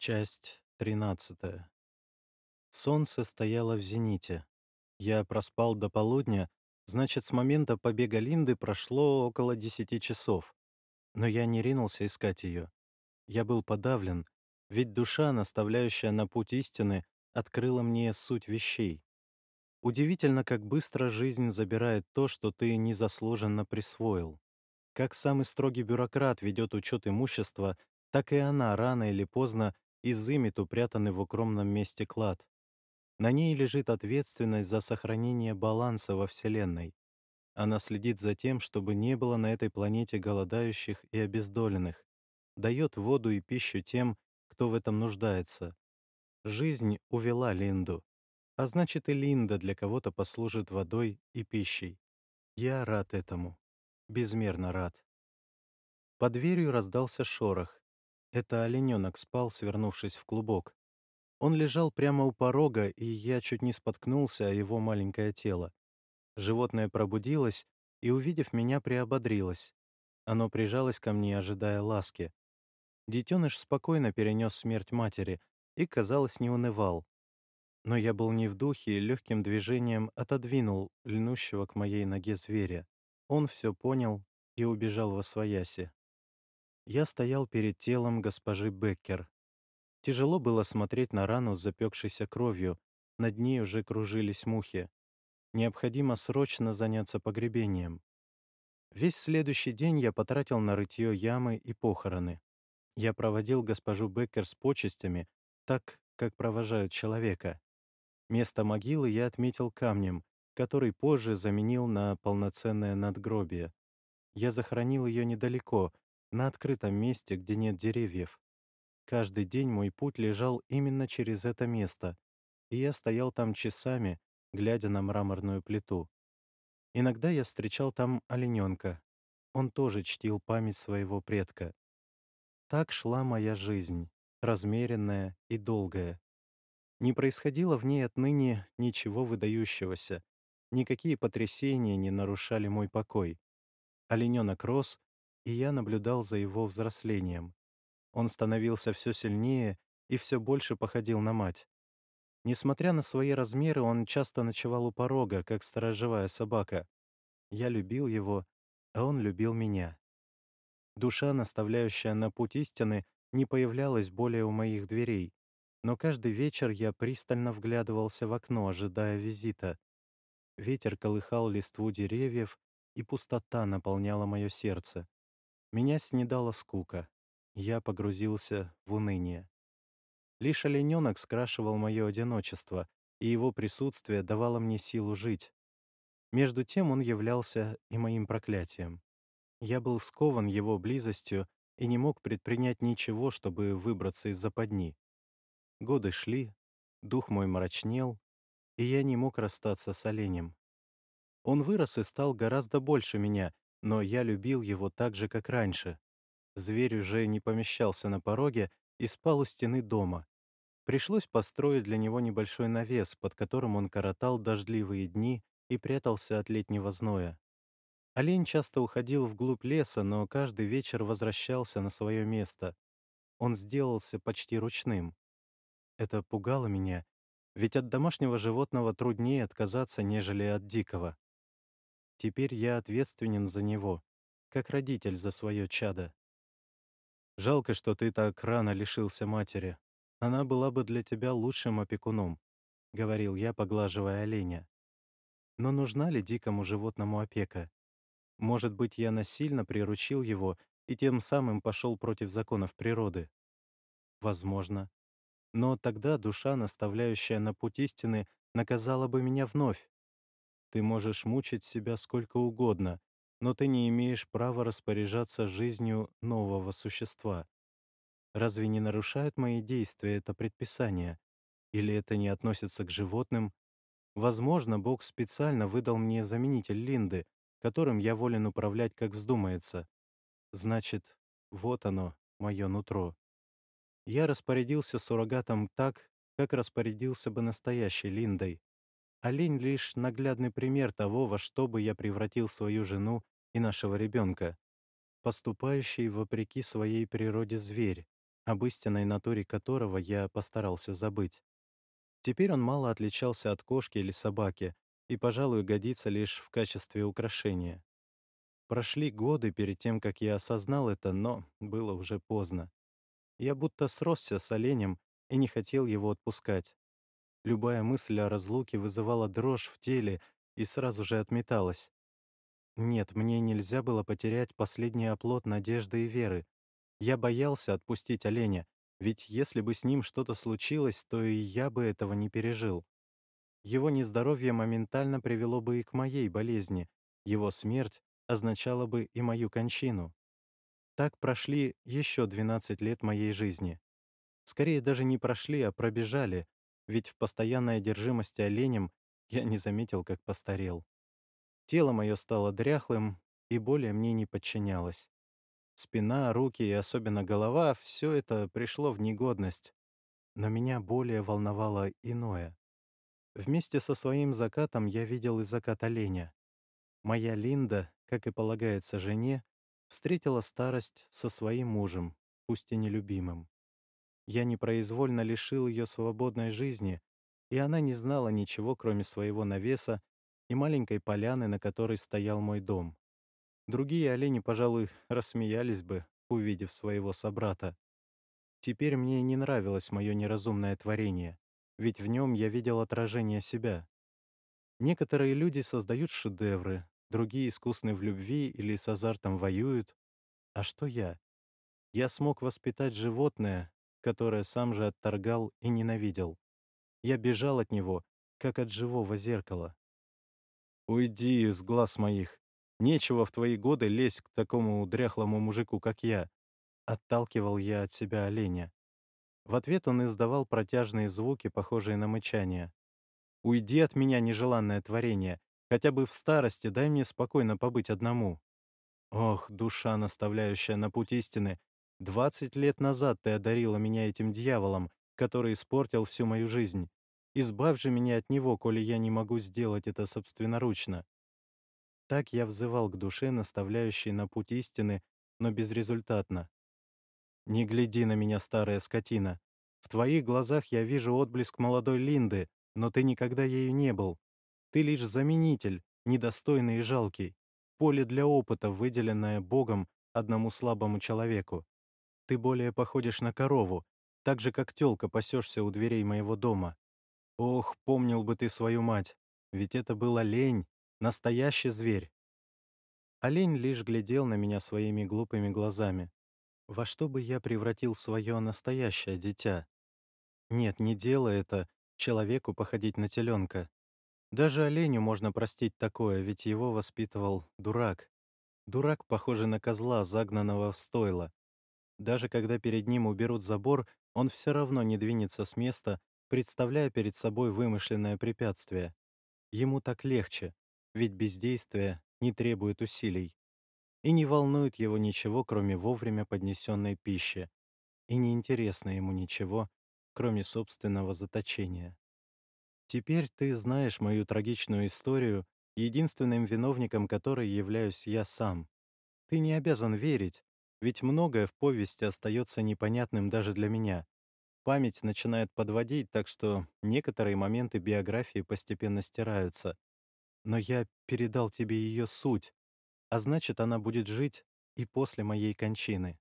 Часть тринадцатая. Солнце стояло в зените. Я проспал до полудня, значит, с момента побега Линды прошло около десяти часов. Но я не ринулся искать ее. Я был подавлен, ведь душа, наставляющая на путь истины, открыла мне суть вещей. Удивительно, как быстро жизнь забирает то, что ты незаслуженно присвоил. Как самый строгий бюрократ ведет учет имущества, так и она рано или поздно изымет упрятанный в укромном месте клад. На ней лежит ответственность за сохранение баланса во Вселенной. Она следит за тем, чтобы не было на этой планете голодающих и обездоленных, дает воду и пищу тем, кто в этом нуждается. Жизнь увела Линду, а значит и Линда для кого-то послужит водой и пищей. Я рад этому, безмерно рад. Под дверью раздался шорох. Это олененок спал, свернувшись в клубок. Он лежал прямо у порога, и я чуть не споткнулся о его маленькое тело. Животное пробудилось и, увидев меня, приободрилось. Оно прижалось ко мне, ожидая ласки. Детеныш спокойно перенес смерть матери и, казалось, не унывал. Но я был не в духе и легким движением отодвинул льнущего к моей ноге зверя. Он все понял и убежал во свояси. Я стоял перед телом госпожи Беккер. Тяжело было смотреть на рану с запекшейся кровью, над ней уже кружились мухи. Необходимо срочно заняться погребением. Весь следующий день я потратил на рытье ямы и похороны. Я проводил госпожу Беккер с почестями, так, как провожают человека. Место могилы я отметил камнем, который позже заменил на полноценное надгробие. Я захоронил ее недалеко, на открытом месте, где нет деревьев. Каждый день мой путь лежал именно через это место, и я стоял там часами, глядя на мраморную плиту. Иногда я встречал там олененка. Он тоже чтил память своего предка. Так шла моя жизнь, размеренная и долгая. Не происходило в ней отныне ничего выдающегося, никакие потрясения не нарушали мой покой. Олененок рос, и я наблюдал за его взрослением. Он становился все сильнее и все больше походил на мать. Несмотря на свои размеры, он часто ночевал у порога, как сторожевая собака. Я любил его, а он любил меня. Душа, наставляющая на путь истины, не появлялась более у моих дверей, но каждый вечер я пристально вглядывался в окно, ожидая визита. Ветер колыхал листву деревьев, и пустота наполняла мое сердце. Меня снедала скука. Я погрузился в уныние. Лишь олененок скрашивал мое одиночество, и его присутствие давало мне силу жить. Между тем он являлся и моим проклятием. Я был скован его близостью и не мог предпринять ничего, чтобы выбраться из западни. Годы шли, дух мой мрачнел, и я не мог расстаться с оленем. Он вырос и стал гораздо больше меня, но я любил его так же, как раньше. Зверь уже не помещался на пороге и спал у стены дома. Пришлось построить для него небольшой навес, под которым он коротал дождливые дни и прятался от летнего зноя. Олень часто уходил вглубь леса, но каждый вечер возвращался на свое место. Он сделался почти ручным. Это пугало меня, ведь от домашнего животного труднее отказаться, нежели от дикого. Теперь я ответственен за него, как родитель за свое чадо. Жалко, что ты так рано лишился матери. Она была бы для тебя лучшим опекуном, — говорил я, поглаживая оленя. Но нужна ли дикому животному опека? Может быть, я насильно приручил его и тем самым пошел против законов природы? Возможно. Но тогда душа, наставляющая на путь истины, наказала бы меня вновь. Ты можешь мучить себя сколько угодно, но ты не имеешь права распоряжаться жизнью нового существа. Разве не нарушают мои действия это предписание? Или это не относится к животным? Возможно, Бог специально выдал мне заменитель Линды, которым я волен управлять, как вздумается. Значит, вот оно, мое нутро. Я распорядился суррогатом так, как распорядился бы настоящей Линдой. Олень — лишь наглядный пример того, во что бы я превратил свою жену и нашего ребенка. Поступающий вопреки своей природе зверь, об истинной натуре которого я постарался забыть. Теперь он мало отличался от кошки или собаки и, пожалуй, годится лишь в качестве украшения. Прошли годы перед тем, как я осознал это, но было уже поздно. Я будто сросся с оленем и не хотел его отпускать. Любая мысль о разлуке вызывала дрожь в теле и сразу же отметалась. Нет, мне нельзя было потерять последний оплот надежды и веры. Я боялся отпустить оленя, ведь если бы с ним что-то случилось, то и я бы этого не пережил. Его нездоровье моментально привело бы и к моей болезни, его смерть означала бы и мою кончину. Так прошли еще 12 лет моей жизни. Скорее даже не прошли, а пробежали, ведь в постоянной одержимости оленем я не заметил, как постарел. Тело мое стало дряхлым и более мне не подчинялось. Спина, руки и особенно голова— все это пришло в негодность. Но меня более волновало иное. Вместе со своим закатом я видел и закат оленя. Моя Линда, как и полагается жене, встретила старость со своим мужем, пусть и нелюбимым. Я непроизвольно лишил ее свободной жизни, и она не знала ничего, кроме своего навеса и маленькой поляны, на которой стоял мой дом. Другие олени, пожалуй, рассмеялись бы, увидев своего собрата. Теперь мне не нравилось мое неразумное творение, ведь в нем я видел отражение себя. Некоторые люди создают шедевры, другие искусны в любви или с азартом воюют. А что я? Я смог воспитать животное, которое сам же отторгал и ненавидел. Я бежал от него, как от живого зеркала. «Уйди из глаз моих. Нечего в твои годы лезть к такому дряхлому мужику, как я», — отталкивал я от себя оленя. В ответ он издавал протяжные звуки, похожие на мычание. «Уйди от меня, нежеланное творение. Хотя бы в старости дай мне спокойно побыть одному». Ох, душа, наставляющая на путь истины, двадцать лет назад ты одарила меня этим дьяволом, который испортил всю мою жизнь. Избавь же меня от него, коли я не могу сделать это собственноручно. Так я взывал к душе, наставляющей на путь истины, но безрезультатно. Не гляди на меня, старая скотина. В твоих глазах я вижу отблеск молодой Линды, но ты никогда ею не был. Ты лишь заменитель, недостойный и жалкий, поле для опыта, выделенное Богом одному слабому человеку. Ты более походишь на корову, так же, как тёлка пасешься у дверей моего дома. Ох, помнил бы ты свою мать, ведь это был олень, настоящий зверь. Олень лишь глядел на меня своими глупыми глазами. Во что бы я превратил свое настоящее дитя? Нет, не дело это человеку походить на теленка. Даже оленю можно простить такое, ведь его воспитывал дурак. Дурак, похожий на козла, загнанного в стойло. Даже когда перед ним уберут забор, он все равно не двинется с места, представляя перед собой вымышленное препятствие. Ему так легче, ведь бездействие не требует усилий и не волнует его ничего, кроме вовремя поднесенной пищи, и не интересно ему ничего, кроме собственного заточения. Теперь ты знаешь мою трагичную историю, единственным виновником которой являюсь я сам. Ты не обязан верить, ведь многое в повести остается непонятным даже для меня. Память начинает подводить, так что некоторые моменты биографии постепенно стираются. Но я передал тебе ее суть, а значит, она будет жить и после моей кончины.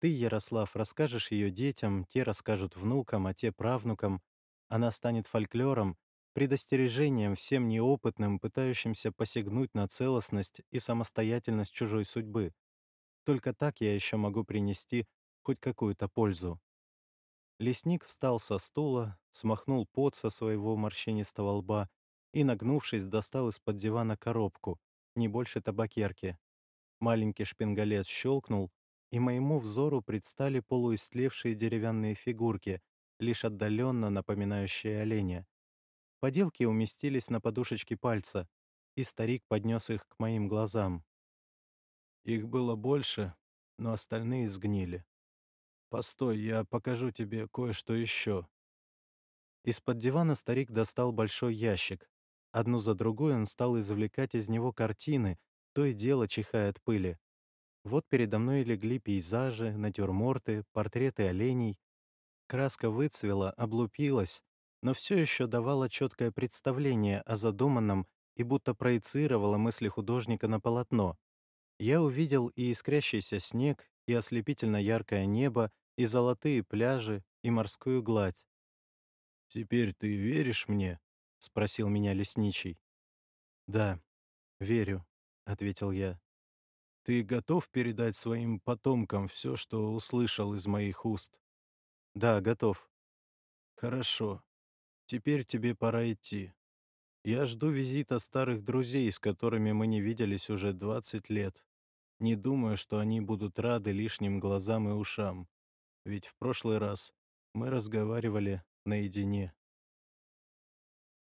Ты, Ярослав, расскажешь ее детям, те расскажут внукам, а те правнукам. Она станет фольклором, предостережением всем неопытным, пытающимся посягнуть на целостность и самостоятельность чужой судьбы. Только так я еще могу принести хоть какую-то пользу. Лесник встал со стула, смахнул пот со своего морщинистого лба и, нагнувшись, достал из-под дивана коробку, не больше табакерки. Маленький шпингалет щелкнул, и моему взору предстали полуистлевшие деревянные фигурки, лишь отдаленно напоминающие оленя. Поделки уместились на подушечке пальца, и старик поднес их к моим глазам. Их было больше, но остальные сгнили. «Постой, я покажу тебе кое-что еще». Из-под дивана старик достал большой ящик, Одну за другой он стал извлекать из него картины, то и дело чихая от пыли. Вот передо мной легли пейзажи, натюрморты, портреты оленей. Краска выцвела, облупилась, но все еще давала четкое представление о задуманном и будто проецировала мысли художника на полотно. Я увидел и искрящийся снег, и ослепительно яркое небо, и золотые пляжи, и морскую гладь. «Теперь ты веришь мне?» — спросил меня лесничий. «Да, верю», — ответил я. «Ты готов передать своим потомкам все, что услышал из моих уст?» «Да, готов». «Хорошо. Теперь тебе пора идти. Я жду визита старых друзей, с которыми мы не виделись уже 20 лет. Не думаю, что они будут рады лишним глазам и ушам, ведь в прошлый раз мы разговаривали наедине».